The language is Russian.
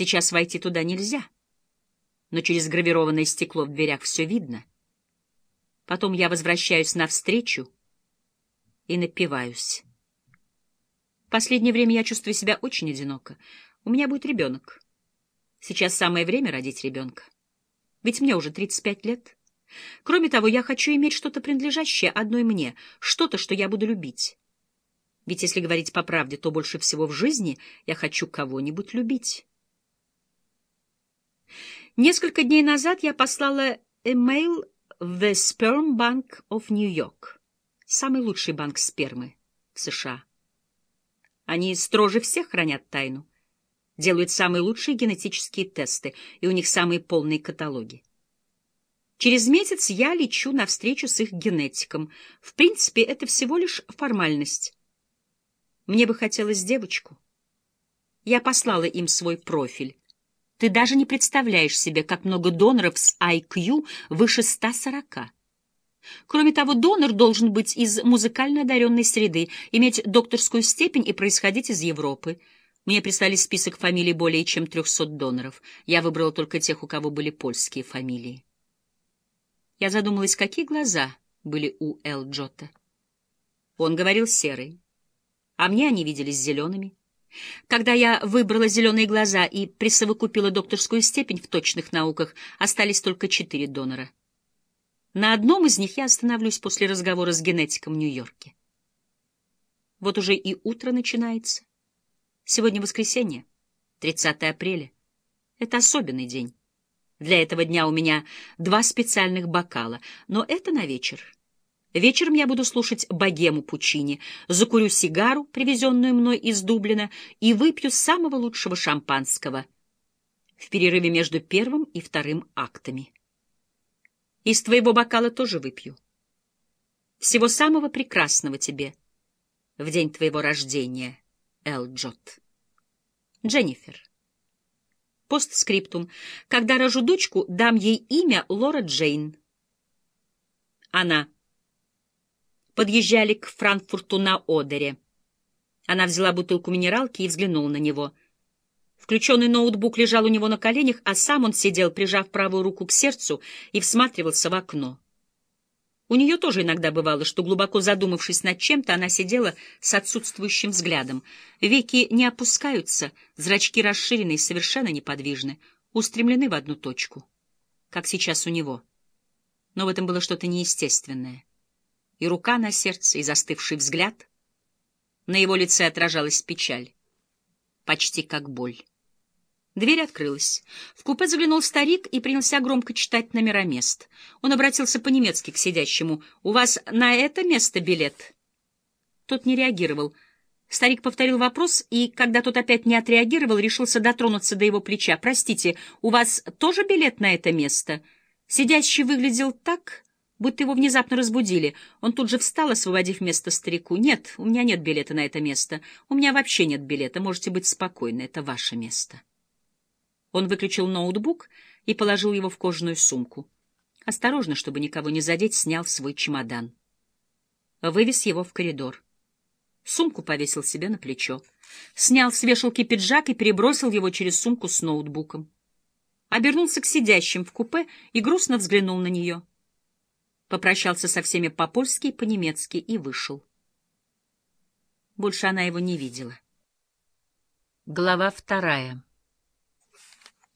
Сейчас войти туда нельзя, но через гравированное стекло в дверях все видно. Потом я возвращаюсь навстречу и напиваюсь. Последнее время я чувствую себя очень одиноко. У меня будет ребенок. Сейчас самое время родить ребенка. Ведь мне уже 35 лет. Кроме того, я хочу иметь что-то принадлежащее одной мне, что-то, что я буду любить. Ведь если говорить по правде, то больше всего в жизни я хочу кого-нибудь любить. Несколько дней назад я послала имейл в The Sperm Bank of New York, самый лучший банк спермы в США. Они строже всех хранят тайну, делают самые лучшие генетические тесты, и у них самые полные каталоги. Через месяц я лечу на встречу с их генетиком. В принципе, это всего лишь формальность. Мне бы хотелось девочку. Я послала им свой профиль. Ты даже не представляешь себе, как много доноров с IQ выше 140. Кроме того, донор должен быть из музыкально одаренной среды, иметь докторскую степень и происходить из Европы. Мне прислали список фамилий более чем 300 доноров. Я выбрала только тех, у кого были польские фамилии. Я задумалась, какие глаза были у Эл Джота. Он говорил серый, а мне они виделись зелеными. Когда я выбрала зеленые глаза и присовокупила докторскую степень в точных науках, остались только четыре донора. На одном из них я остановлюсь после разговора с генетиком в Нью-Йорке. Вот уже и утро начинается. Сегодня воскресенье, 30 апреля. Это особенный день. Для этого дня у меня два специальных бокала, но это на вечер. Вечером я буду слушать богему Пучини, закурю сигару, привезенную мной из Дублина, и выпью самого лучшего шампанского в перерыве между первым и вторым актами. Из твоего бокала тоже выпью. Всего самого прекрасного тебе в день твоего рождения, Элджот. Дженнифер. Постскриптум. Когда рожу дочку, дам ей имя Лора Джейн. Она подъезжали к Франкфурту на Одере. Она взяла бутылку минералки и взглянула на него. Включенный ноутбук лежал у него на коленях, а сам он сидел, прижав правую руку к сердцу, и всматривался в окно. У нее тоже иногда бывало, что, глубоко задумавшись над чем-то, она сидела с отсутствующим взглядом. Веки не опускаются, зрачки расширены и совершенно неподвижны, устремлены в одну точку, как сейчас у него. Но в этом было что-то неестественное и рука на сердце, и застывший взгляд. На его лице отражалась печаль, почти как боль. Дверь открылась. В купе заглянул старик и принялся громко читать номера мест. Он обратился по-немецки к сидящему. «У вас на это место билет?» Тот не реагировал. Старик повторил вопрос, и, когда тот опять не отреагировал, решился дотронуться до его плеча. «Простите, у вас тоже билет на это место?» Сидящий выглядел так, будто его внезапно разбудили. Он тут же встал, освободив место старику. «Нет, у меня нет билета на это место. У меня вообще нет билета. Можете быть спокойны, это ваше место». Он выключил ноутбук и положил его в кожаную сумку. Осторожно, чтобы никого не задеть, снял свой чемодан. Вывез его в коридор. Сумку повесил себе на плечо. Снял с вешалки пиджак и перебросил его через сумку с ноутбуком. Обернулся к сидящим в купе и грустно взглянул на нее попрощался со всеми по-польски и по-немецки и вышел. Больше она его не видела. Глава вторая.